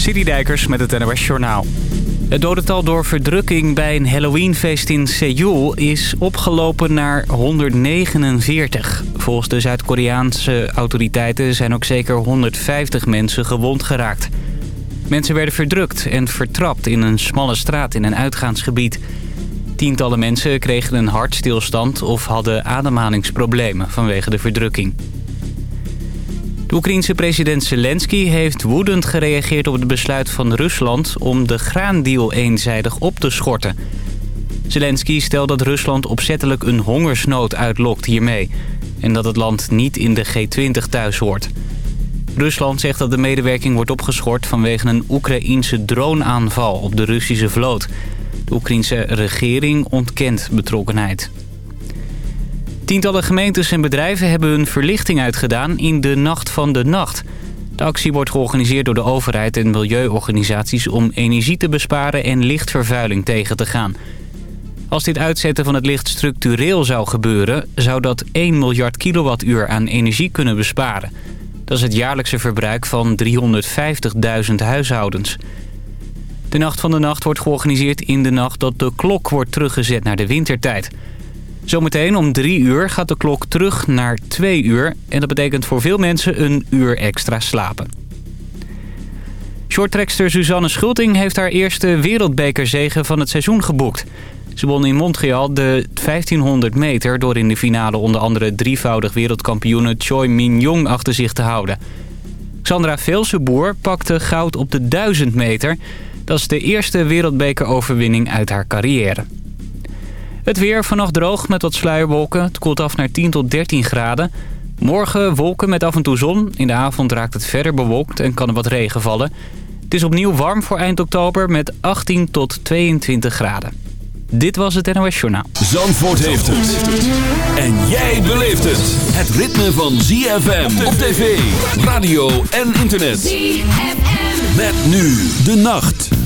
Dijkers met het NOS Journaal. Het dodental door verdrukking bij een Halloweenfeest in Seoul is opgelopen naar 149. Volgens de Zuid-Koreaanse autoriteiten zijn ook zeker 150 mensen gewond geraakt. Mensen werden verdrukt en vertrapt in een smalle straat in een uitgaansgebied. Tientallen mensen kregen een hartstilstand of hadden ademhalingsproblemen vanwege de verdrukking. De Oekraïense president Zelensky heeft woedend gereageerd op het besluit van Rusland... om de graandeal eenzijdig op te schorten. Zelensky stelt dat Rusland opzettelijk een hongersnood uitlokt hiermee... en dat het land niet in de G20 thuis hoort. Rusland zegt dat de medewerking wordt opgeschort vanwege een Oekraïense droneaanval op de Russische vloot. De Oekraïense regering ontkent betrokkenheid. Tientallen gemeentes en bedrijven hebben hun verlichting uitgedaan in de Nacht van de Nacht. De actie wordt georganiseerd door de overheid en milieuorganisaties om energie te besparen en lichtvervuiling tegen te gaan. Als dit uitzetten van het licht structureel zou gebeuren, zou dat 1 miljard kilowattuur aan energie kunnen besparen. Dat is het jaarlijkse verbruik van 350.000 huishoudens. De Nacht van de Nacht wordt georganiseerd in de nacht dat de klok wordt teruggezet naar de wintertijd. Zometeen om drie uur gaat de klok terug naar twee uur... en dat betekent voor veel mensen een uur extra slapen. Shorttrekster Suzanne Schulting heeft haar eerste wereldbekerzege van het seizoen geboekt. Ze won in Montreal de 1500 meter door in de finale onder andere drievoudig wereldkampioene Choi Min-jong achter zich te houden. Sandra Velseboer pakte goud op de 1000 meter. Dat is de eerste wereldbekeroverwinning uit haar carrière. Het weer vannacht droog met wat sluierwolken. Het koelt af naar 10 tot 13 graden. Morgen wolken met af en toe zon. In de avond raakt het verder bewolkt en kan er wat regen vallen. Het is opnieuw warm voor eind oktober met 18 tot 22 graden. Dit was het NOS Journaal. Zandvoort heeft het. En jij beleeft het. Het ritme van ZFM op tv, radio en internet. ZFM. Met nu de nacht.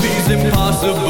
these impossible.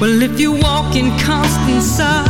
Well, if you walk in constant sorrow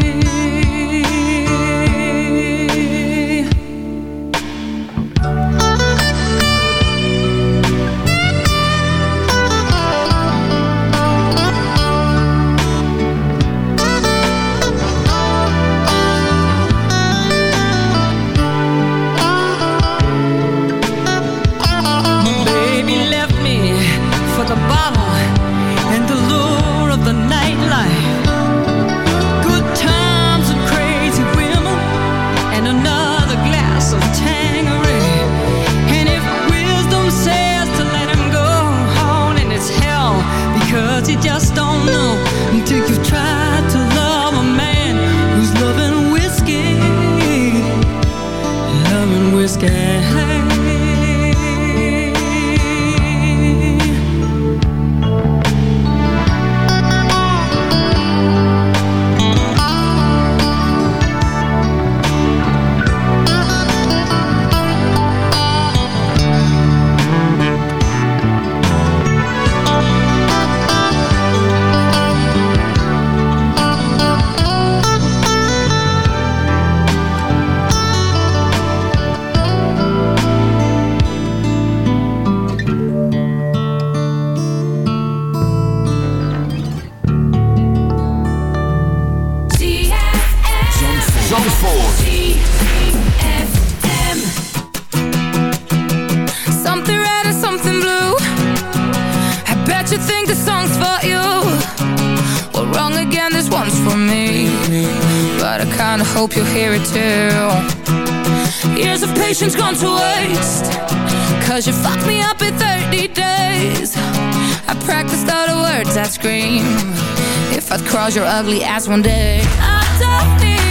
Patience gone to waste. Cause you fucked me up in 30 days. I practiced all the words I'd scream. If I'd cross your ugly ass one day. I don't need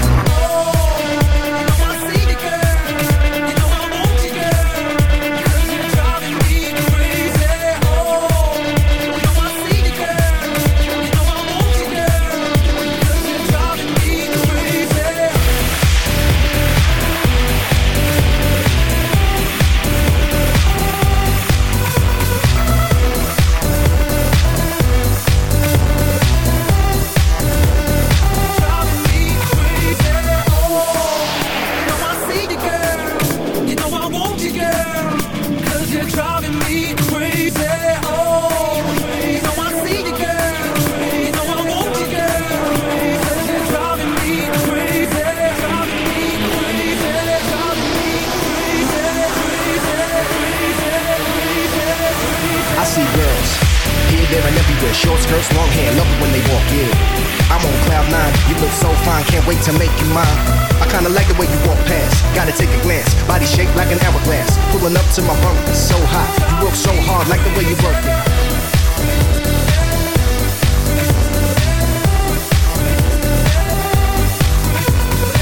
fine, can't wait to make you mine. I kinda like the way you walk past, gotta take a glance. Body shaped like an hourglass, pulling up to my bumper, so hot. You work so hard, like the way you work it.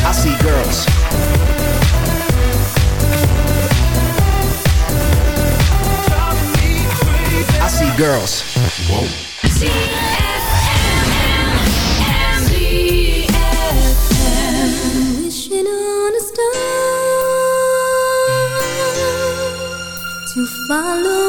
I see girls. I see girls. Whoa. 马路。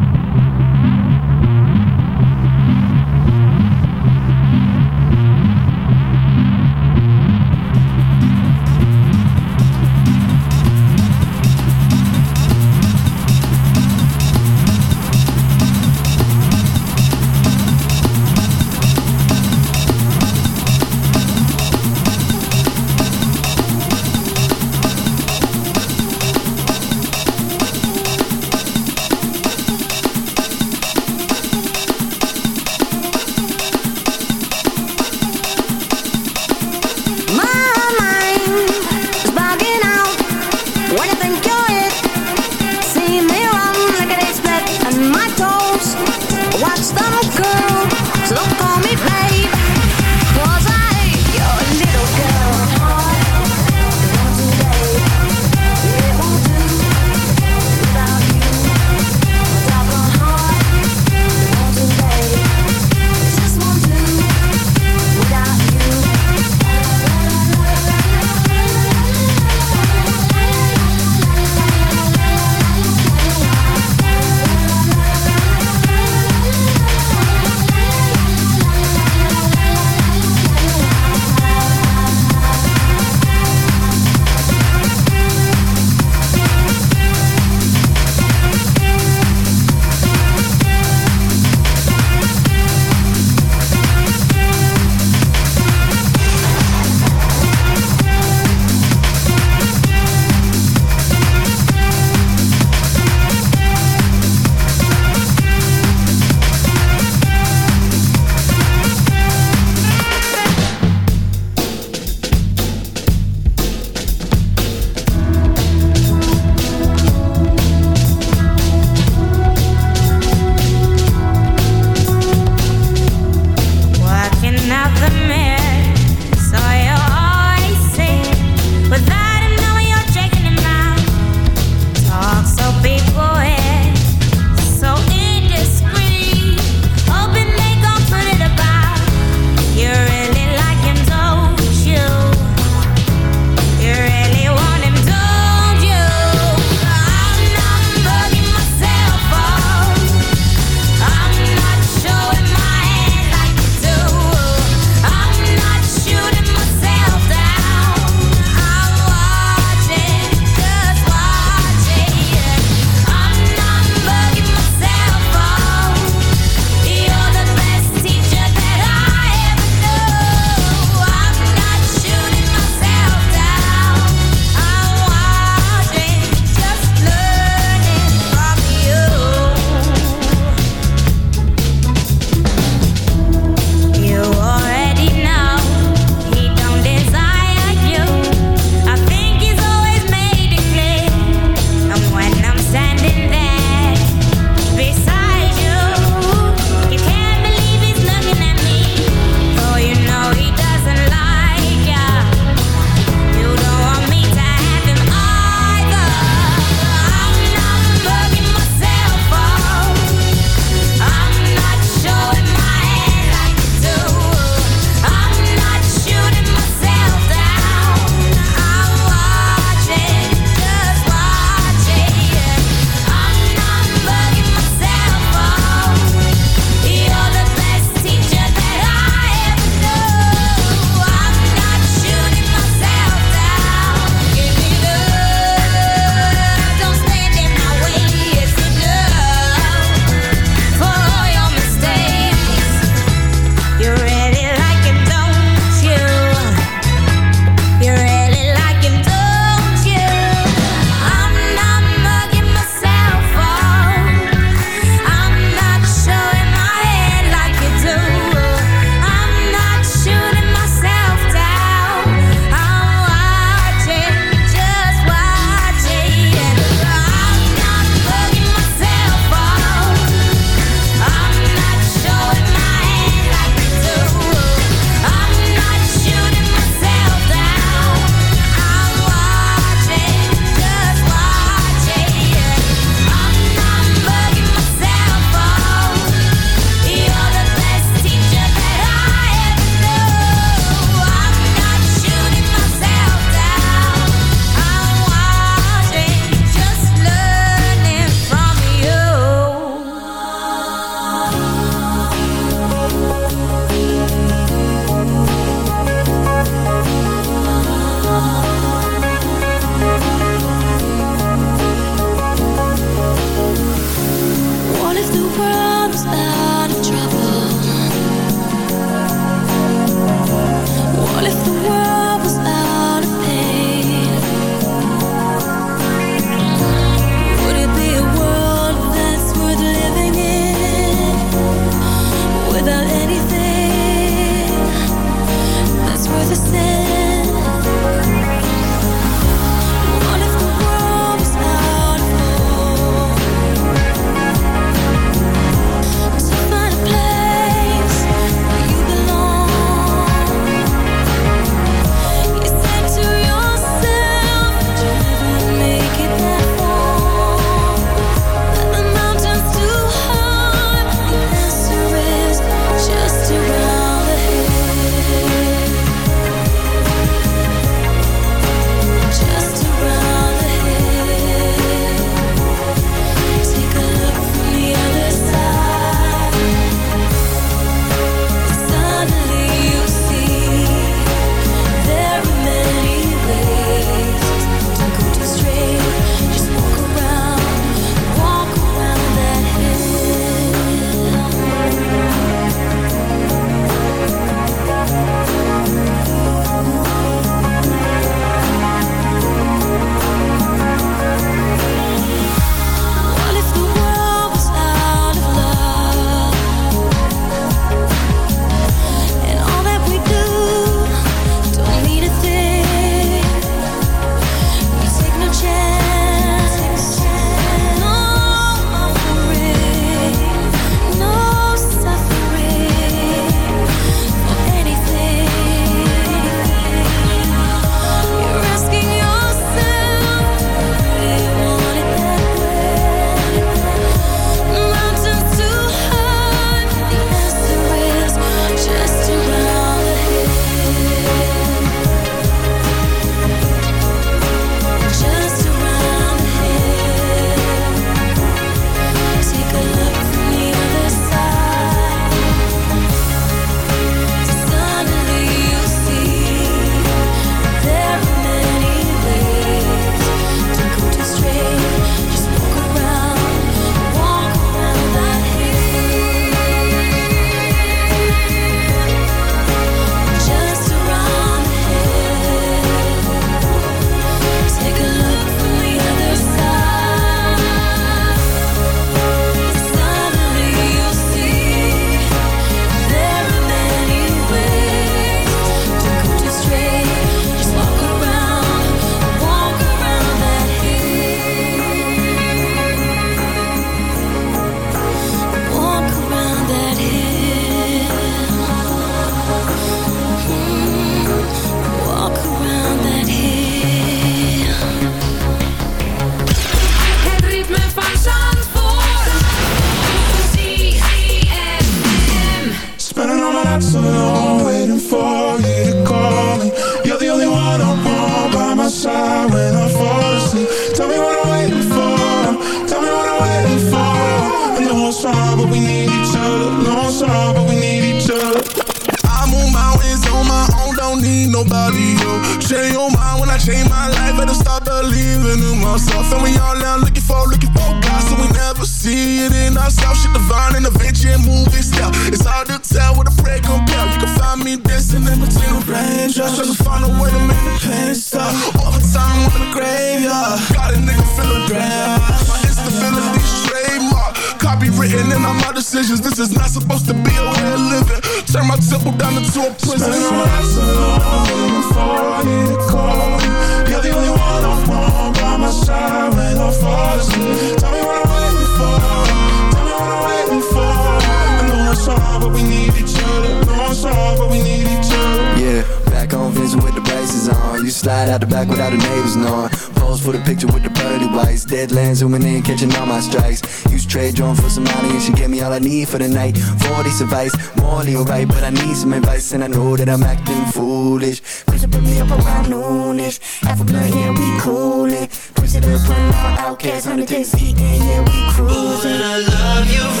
leave for the night. 40's advice, morally alright, but I need some advice and I know that I'm acting foolish. Push it, put me up around noonish. Half a blunt, yeah, we coolin'. Push it up, run out, outcasts, on the days, yeah, we cruising. Ooh, and I love you.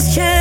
things change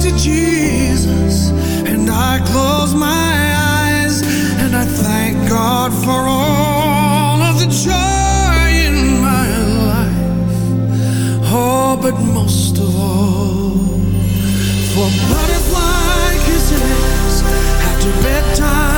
to Jesus and I close my eyes and I thank God for all of the joy in my life. Oh, but most of all, for butterfly kisses after bedtime.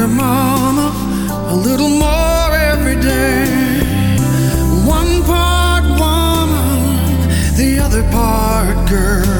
your mama a little more every day. One part woman, the other part girl.